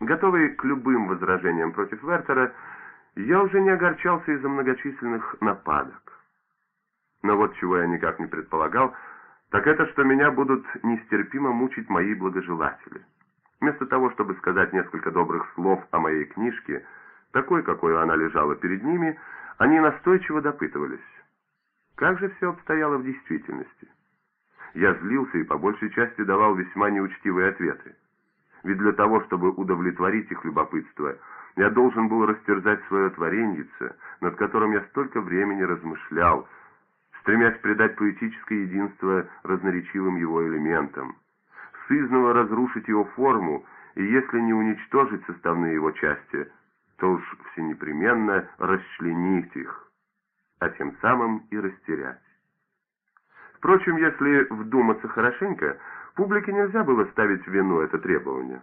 Готовый к любым возражениям против Вертера, я уже не огорчался из-за многочисленных нападок. Но вот чего я никак не предполагал, так это, что меня будут нестерпимо мучить мои благожелатели. Вместо того, чтобы сказать несколько добрых слов о моей книжке, такой, какой она лежала перед ними, они настойчиво допытывались. Как же все обстояло в действительности? Я злился и по большей части давал весьма неучтивые ответы. Ведь для того, чтобы удовлетворить их любопытство, я должен был растерзать свое твореньице, над которым я столько времени размышлял, стремясь придать поэтическое единство разноречивым его элементам, сызново разрушить его форму, и если не уничтожить составные его части, то уж всенепременно расчленить их, а тем самым и растерять. Впрочем, если вдуматься хорошенько, публике нельзя было ставить вину это требование.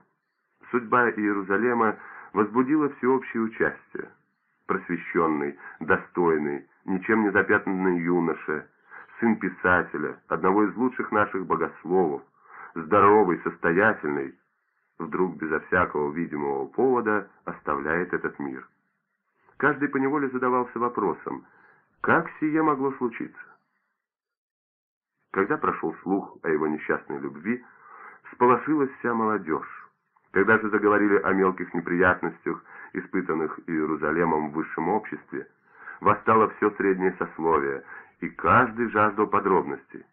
Судьба Иерусалима возбудила всеобщее участие. Просвещенный, достойный, ничем не запятнанный юноша, сын писателя, одного из лучших наших богословов, здоровый, состоятельный, вдруг безо всякого видимого повода оставляет этот мир. Каждый поневоле задавался вопросом, как сие могло случиться? Когда прошел слух о его несчастной любви, сполошилась вся молодежь. Когда же заговорили о мелких неприятностях, испытанных Иерусалимом в высшем обществе, восстало все среднее сословие, и каждый жаждал подробностей.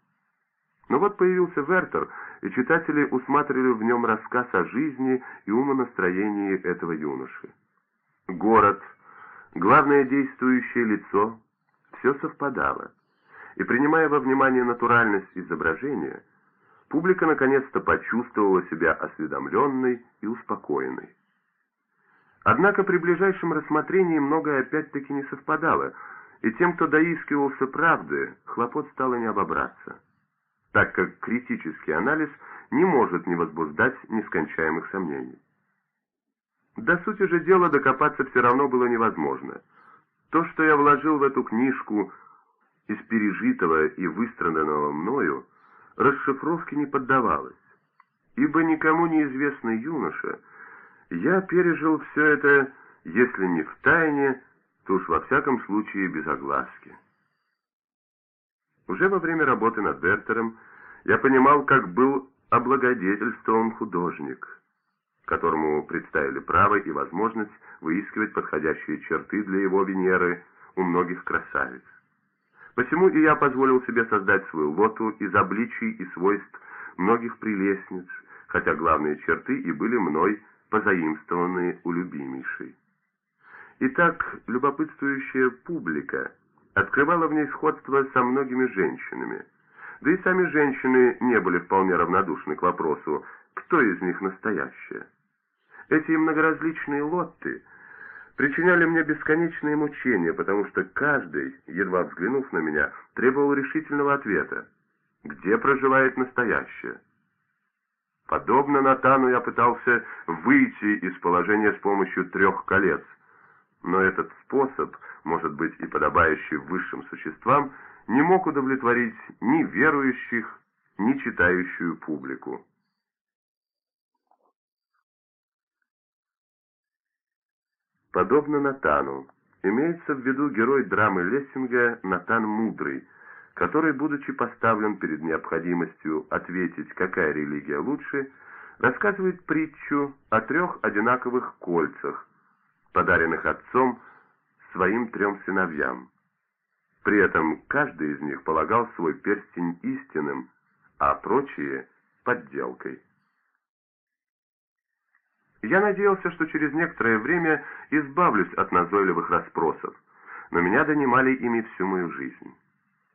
Но вот появился Вертер, и читатели усматривали в нем рассказ о жизни и умонастроении этого юноши. Город, главное действующее лицо, все совпадало и принимая во внимание натуральность изображения, публика наконец-то почувствовала себя осведомленной и успокоенной. Однако при ближайшем рассмотрении многое опять-таки не совпадало, и тем, кто доискивался правды, хлопот стало не обобраться, так как критический анализ не может не возбуждать нескончаемых сомнений. До сути же дела докопаться все равно было невозможно. То, что я вложил в эту книжку, из пережитого и выстраданного мною расшифровке не поддавалось, ибо никому неизвестный юноша, я пережил все это, если не в тайне, то уж во всяком случае без огласки. Уже во время работы над Бертером я понимал, как был облагодетельствован художник, которому представили право и возможность выискивать подходящие черты для его Венеры у многих красавиц. Посему и я позволил себе создать свою лоту из обличий и свойств многих прелестниц, хотя главные черты и были мной позаимствованы у любимейшей. Итак, любопытствующая публика открывала в ней сходство со многими женщинами, да и сами женщины не были вполне равнодушны к вопросу, кто из них настоящая. Эти многоразличные лотты – причиняли мне бесконечные мучения, потому что каждый, едва взглянув на меня, требовал решительного ответа. Где проживает настоящее? Подобно Натану я пытался выйти из положения с помощью трех колец, но этот способ, может быть и подобающий высшим существам, не мог удовлетворить ни верующих, ни читающую публику. Подобно Натану. Имеется в виду герой драмы Лессинга Натан Мудрый, который, будучи поставлен перед необходимостью ответить, какая религия лучше, рассказывает притчу о трех одинаковых кольцах, подаренных отцом своим трем сыновьям. При этом каждый из них полагал свой перстень истинным, а прочие — подделкой. Я надеялся, что через некоторое время избавлюсь от назойливых расспросов, но меня донимали ими всю мою жизнь.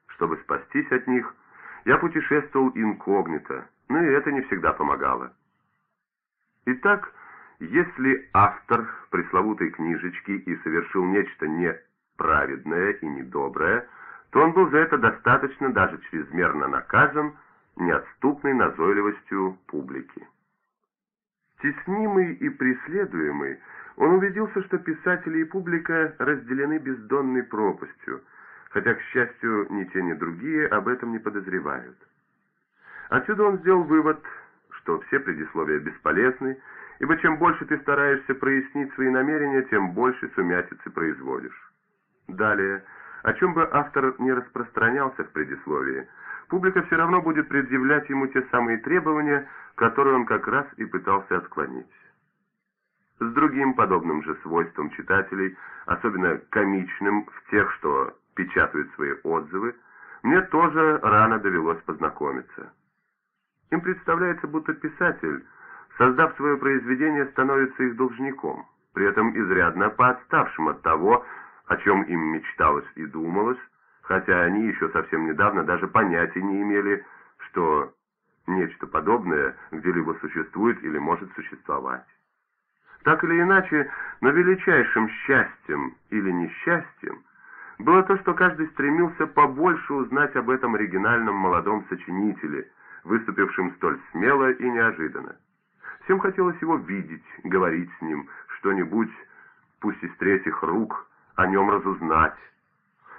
Чтобы спастись от них, я путешествовал инкогнито, но и это не всегда помогало. Итак, если автор пресловутой книжечки и совершил нечто неправедное и недоброе, то он был за это достаточно даже чрезмерно наказан неотступной назойливостью публики. Теснимый и преследуемый, он убедился, что писатели и публика разделены бездонной пропастью, хотя, к счастью, ни те, ни другие об этом не подозревают. Отсюда он сделал вывод, что все предисловия бесполезны, ибо чем больше ты стараешься прояснить свои намерения, тем больше сумятицы производишь. Далее, о чем бы автор не распространялся в предисловии, публика все равно будет предъявлять ему те самые требования, которые он как раз и пытался отклонить. С другим подобным же свойством читателей, особенно комичным в тех, что печатают свои отзывы, мне тоже рано довелось познакомиться. Им представляется, будто писатель, создав свое произведение, становится их должником, при этом изрядно поотставшим от того, о чем им мечталось и думалось, хотя они еще совсем недавно даже понятия не имели, что нечто подобное где-либо существует или может существовать. Так или иначе, но величайшим счастьем или несчастьем было то, что каждый стремился побольше узнать об этом оригинальном молодом сочинителе, выступившем столь смело и неожиданно. Всем хотелось его видеть, говорить с ним, что-нибудь, пусть из третьих рук, о нем разузнать.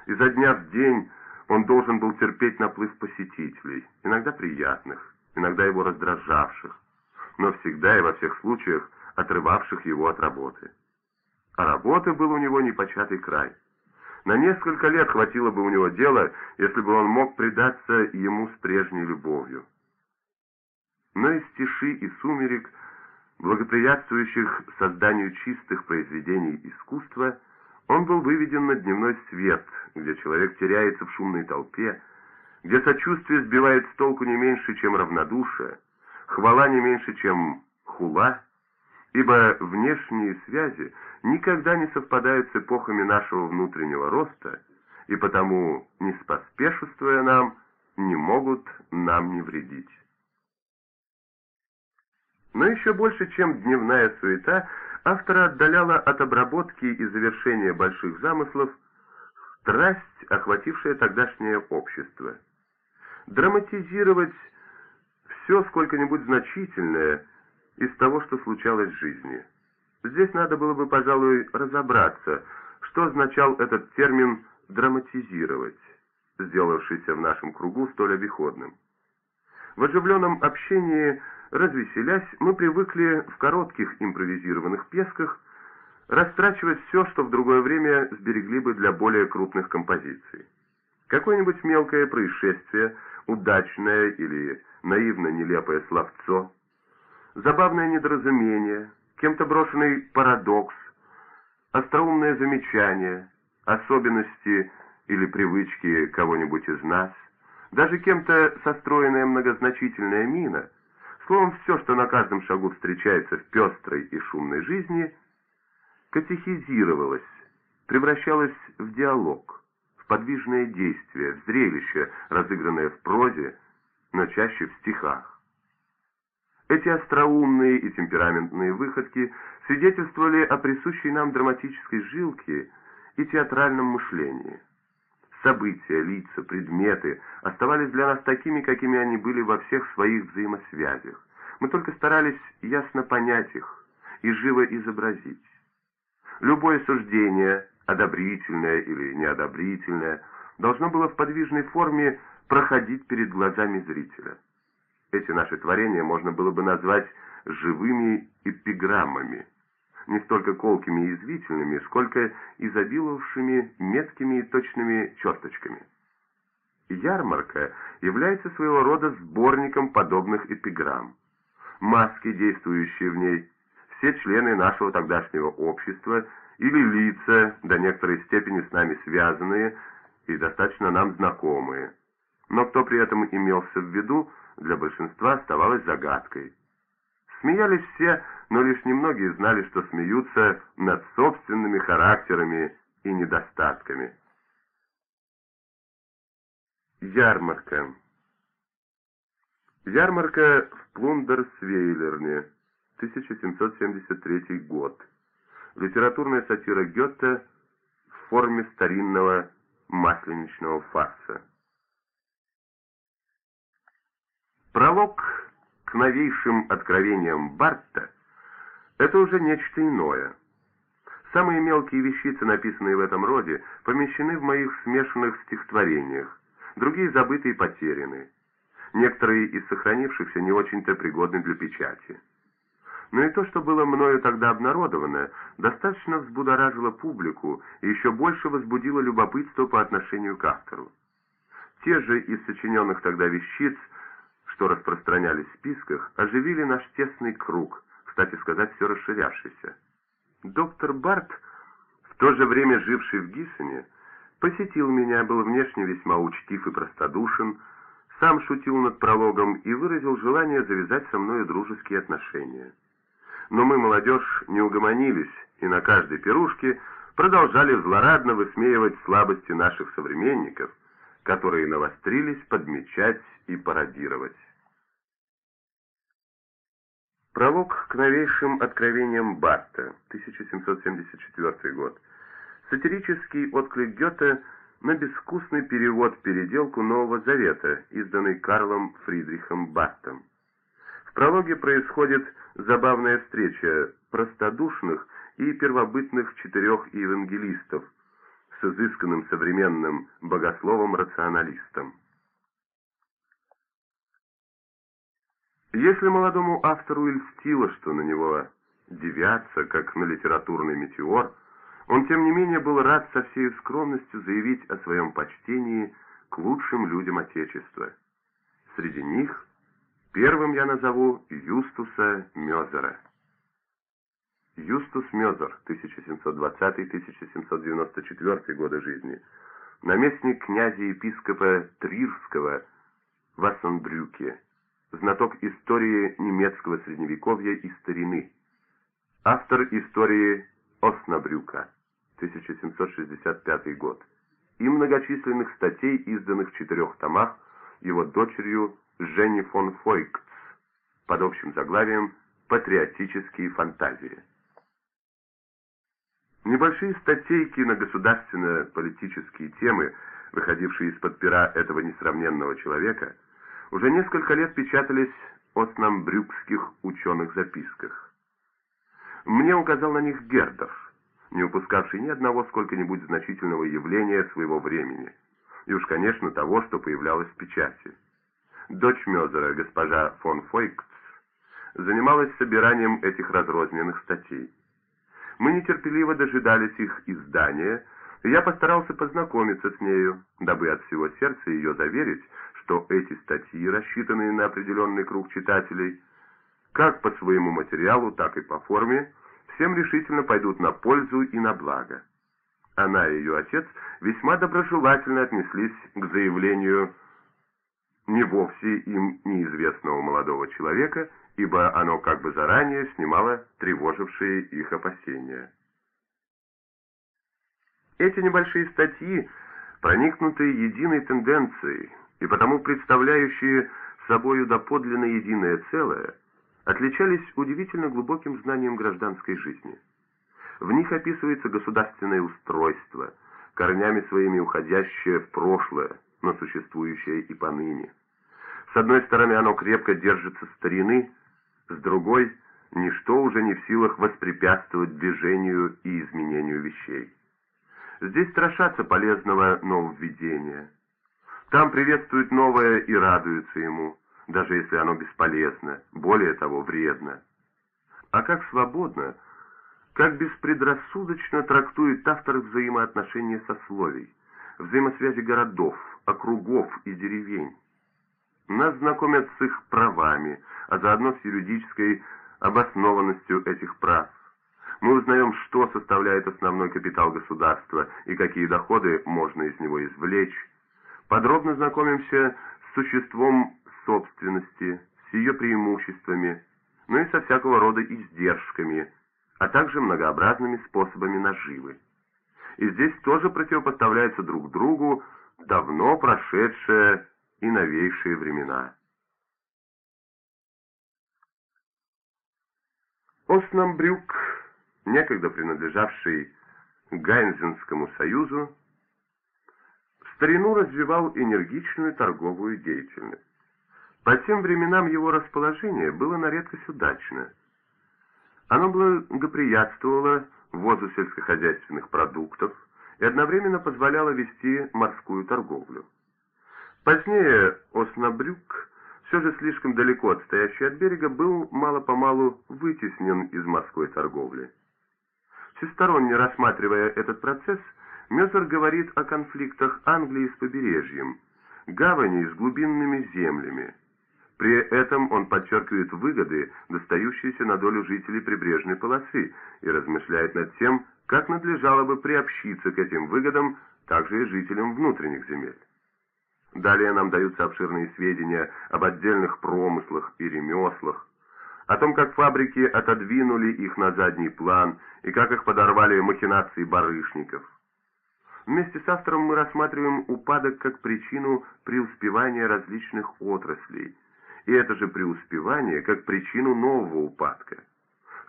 Изо дня в день он должен был терпеть наплыв посетителей, иногда приятных, иногда его раздражавших, но всегда и во всех случаях отрывавших его от работы. А работы был у него непочатый край. На несколько лет хватило бы у него дела, если бы он мог предаться ему с прежней любовью. Но из тиши и сумерек, благоприятствующих созданию чистых произведений искусства, он был выведен на дневной свет, где человек теряется в шумной толпе, где сочувствие сбивает с толку не меньше, чем равнодушие, хвала не меньше, чем хула, ибо внешние связи никогда не совпадают с эпохами нашего внутреннего роста, и потому, не споспешествуя нам, не могут нам не вредить. Но еще больше, чем дневная суета, автора отдаляла от обработки и завершения больших замыслов страсть, охватившая тогдашнее общество. Драматизировать все сколько-нибудь значительное из того, что случалось в жизни. Здесь надо было бы, пожалуй, разобраться, что означал этот термин «драматизировать», сделавшийся в нашем кругу столь обиходным. В оживленном общении Развеселясь, мы привыкли в коротких импровизированных песках растрачивать все, что в другое время сберегли бы для более крупных композиций. Какое-нибудь мелкое происшествие, удачное или наивно нелепое словцо, забавное недоразумение, кем-то брошенный парадокс, остроумное замечание, особенности или привычки кого-нибудь из нас, даже кем-то состроенная многозначительная мина — Словом, все, что на каждом шагу встречается в пестрой и шумной жизни, катехизировалось, превращалось в диалог, подвижное действие, в зрелище, разыгранное в прозе, но чаще в стихах. Эти остроумные и темпераментные выходки свидетельствовали о присущей нам драматической жилке и театральном мышлении. События, лица, предметы оставались для нас такими, какими они были во всех своих взаимосвязях. Мы только старались ясно понять их и живо изобразить. Любое суждение, одобрительное или неодобрительное, должно было в подвижной форме проходить перед глазами зрителя. Эти наши творения можно было бы назвать живыми эпиграммами – не столько колкими и извительными, сколько изобиловавшими меткими и точными черточками. Ярмарка является своего рода сборником подобных эпиграмм. Маски, действующие в ней, все члены нашего тогдашнего общества или лица, до некоторой степени с нами связанные и достаточно нам знакомые. Но кто при этом имелся в виду, для большинства оставалось загадкой. Смеялись все, но лишь немногие знали, что смеются над собственными характерами и недостатками. Ярмарка Ярмарка в Плундерсвейлерне, 1773 год. Литературная сатира Гёте в форме старинного масленичного фарса. Пролог к новейшим откровениям Барта – это уже нечто иное. Самые мелкие вещицы, написанные в этом роде, помещены в моих смешанных стихотворениях, другие забыты и потеряны. Некоторые из сохранившихся не очень-то пригодны для печати. Но и то, что было мною тогда обнародовано, достаточно взбудоражило публику и еще больше возбудило любопытство по отношению к автору. Те же из сочиненных тогда вещиц, что распространялись в списках, оживили наш тесный круг, кстати сказать, все расширявшийся. Доктор Барт, в то же время живший в Гиссене, посетил меня, был внешне весьма учтив и простодушен, сам шутил над прологом и выразил желание завязать со мной дружеские отношения. Но мы, молодежь, не угомонились, и на каждой пирушке продолжали злорадно высмеивать слабости наших современников, которые навострились подмечать и пародировать. Пролог к новейшим откровениям Батта, 1774 год. Сатирический отклик Гёте на безвкусный перевод-переделку Нового Завета, изданный Карлом Фридрихом Баттом. В прологе происходит забавная встреча простодушных и первобытных четырех евангелистов с изысканным современным богословом-рационалистом. Если молодому автору и льстило, что на него девятся, как на литературный метеор, он, тем не менее, был рад со всей скромностью заявить о своем почтении к лучшим людям Отечества. Среди них первым я назову Юстуса Мёзера. Юстус Мёзер, 1720-1794 годы жизни, наместник князя-епископа Трирского в Ассенбрюке, знаток истории немецкого средневековья и старины, автор истории Оснабрюка, 1765 год, и многочисленных статей, изданных в четырех томах его дочерью Женни фон Фойкц под общим заглавием «Патриотические фантазии». Небольшие статейки на государственно-политические темы, выходившие из-под пера этого несравненного человека, уже несколько лет печатались в оснамбрюкских ученых записках. Мне указал на них Гердов, не упускавший ни одного сколько-нибудь значительного явления своего времени, и уж, конечно, того, что появлялось в печати. Дочь Мёзера, госпожа фон Фойкц, занималась собиранием этих разрозненных статей. Мы нетерпеливо дожидались их издания, и я постарался познакомиться с нею, дабы от всего сердца ее заверить, что эти статьи, рассчитанные на определенный круг читателей, как по своему материалу, так и по форме, всем решительно пойдут на пользу и на благо. Она и ее отец весьма доброжелательно отнеслись к заявлению не вовсе им неизвестного молодого человека, ибо оно как бы заранее снимало тревожившие их опасения. Эти небольшие статьи, проникнутые единой тенденцией и потому представляющие собою доподлинно единое целое, отличались удивительно глубоким знанием гражданской жизни. В них описывается государственное устройство, корнями своими уходящее в прошлое, но существующее и поныне. С одной стороны, оно крепко держится старины, с другой – ничто уже не в силах воспрепятствовать движению и изменению вещей. Здесь страшатся полезного нововведения. Там приветствуют новое и радуются ему – даже если оно бесполезно, более того, вредно. А как свободно, как беспредрассудочно трактует автор взаимоотношения сословий, взаимосвязи городов, округов и деревень. Нас знакомят с их правами, а заодно с юридической обоснованностью этих прав. Мы узнаем, что составляет основной капитал государства и какие доходы можно из него извлечь. Подробно знакомимся с существом собственности, с ее преимуществами, но и со всякого рода издержками, а также многообразными способами наживы. И здесь тоже противопоставляются друг другу давно прошедшие и новейшие времена. Оснамбрюк, некогда принадлежавший Гайнзенскому союзу, в старину развивал энергичную торговую деятельность. По тем временам его расположение было на редкость удачно. Оно благоприятствовало ввозу сельскохозяйственных продуктов и одновременно позволяло вести морскую торговлю. Позднее Оснабрюк все же слишком далеко отстоящий от берега, был мало-помалу вытеснен из морской торговли. Всесторонне рассматривая этот процесс, Мёзер говорит о конфликтах Англии с побережьем, гавани с глубинными землями. При этом он подчеркивает выгоды, достающиеся на долю жителей прибрежной полосы, и размышляет над тем, как надлежало бы приобщиться к этим выгодам также и жителям внутренних земель. Далее нам даются обширные сведения об отдельных промыслах и ремеслах, о том, как фабрики отодвинули их на задний план и как их подорвали махинации барышников. Вместе с автором мы рассматриваем упадок как причину преуспевания различных отраслей, и это же преуспевание как причину нового упадка.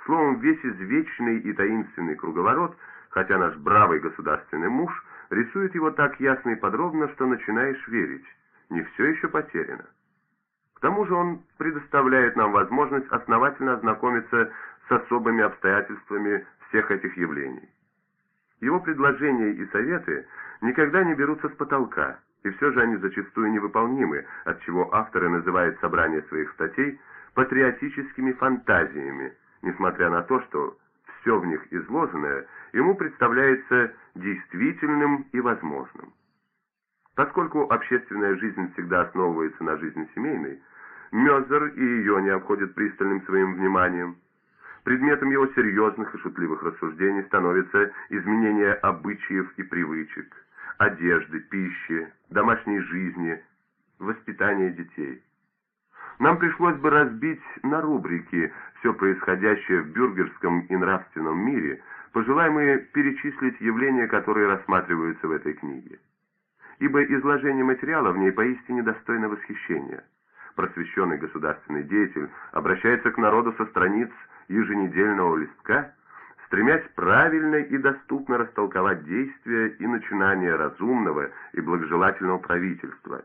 Словом, весь извечный и таинственный круговорот, хотя наш бравый государственный муж рисует его так ясно и подробно, что начинаешь верить, не все еще потеряно. К тому же он предоставляет нам возможность основательно ознакомиться с особыми обстоятельствами всех этих явлений. Его предложения и советы никогда не берутся с потолка, и все же они зачастую невыполнимы, отчего авторы называют собрание своих статей патриотическими фантазиями, несмотря на то, что все в них изложенное ему представляется действительным и возможным. Поскольку общественная жизнь всегда основывается на жизни семейной, Мёзер и ее не обходит пристальным своим вниманием. Предметом его серьезных и шутливых рассуждений становится изменение обычаев и привычек, одежды, пищи, домашней жизни, воспитание детей. Нам пришлось бы разбить на рубрики все происходящее в бюргерском и нравственном мире, пожелаем мы перечислить явления, которые рассматриваются в этой книге. Ибо изложение материала в ней поистине достойно восхищения просвещенный государственный деятель обращается к народу со страниц еженедельного листка, стремясь правильно и доступно растолковать действия и начинания разумного и благожелательного правительства,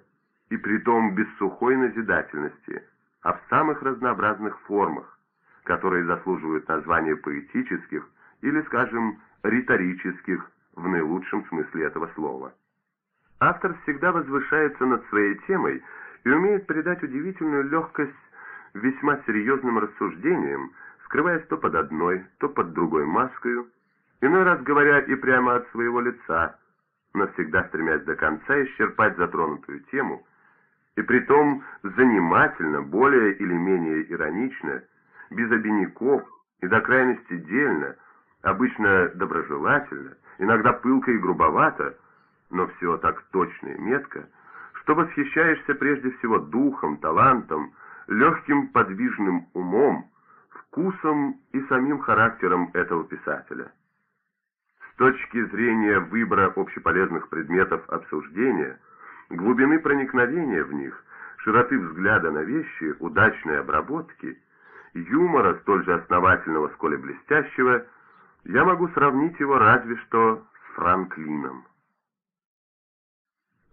и притом без сухой назидательности, а в самых разнообразных формах, которые заслуживают названия поэтических или, скажем, риторических в наилучшем смысле этого слова. Автор всегда возвышается над своей темой и умеет придать удивительную легкость весьма серьезным рассуждениям, скрываясь то под одной, то под другой маской, иной раз говоря и прямо от своего лица, но всегда стремясь до конца исчерпать затронутую тему, и притом занимательно, более или менее иронично, без обиняков и до крайности дельно, обычно доброжелательно, иногда пылко и грубовато, но все так точно и метко, что восхищаешься прежде всего духом, талантом, легким подвижным умом, вкусом и самим характером этого писателя. С точки зрения выбора общеполезных предметов обсуждения, глубины проникновения в них, широты взгляда на вещи, удачной обработки, юмора столь же основательного, сколь и блестящего, я могу сравнить его разве что с Франклином.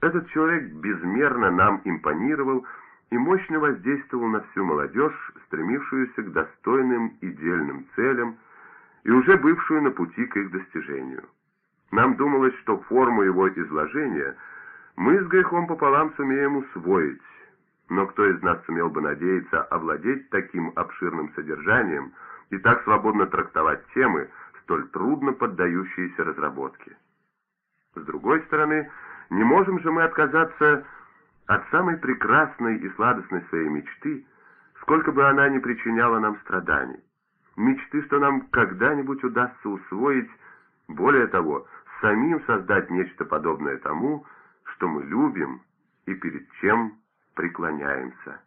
Этот человек безмерно нам импонировал и мощно воздействовал на всю молодежь, стремившуюся к достойным и дельным целям и уже бывшую на пути к их достижению. Нам думалось, что форму его изложения мы с грехом пополам сумеем усвоить, но кто из нас сумел бы надеяться овладеть таким обширным содержанием и так свободно трактовать темы, столь трудно поддающиеся разработке? С другой стороны, не можем же мы отказаться от самой прекрасной и сладостной своей мечты, сколько бы она ни причиняла нам страданий. Мечты, что нам когда-нибудь удастся усвоить, более того, самим создать нечто подобное тому, что мы любим и перед чем преклоняемся.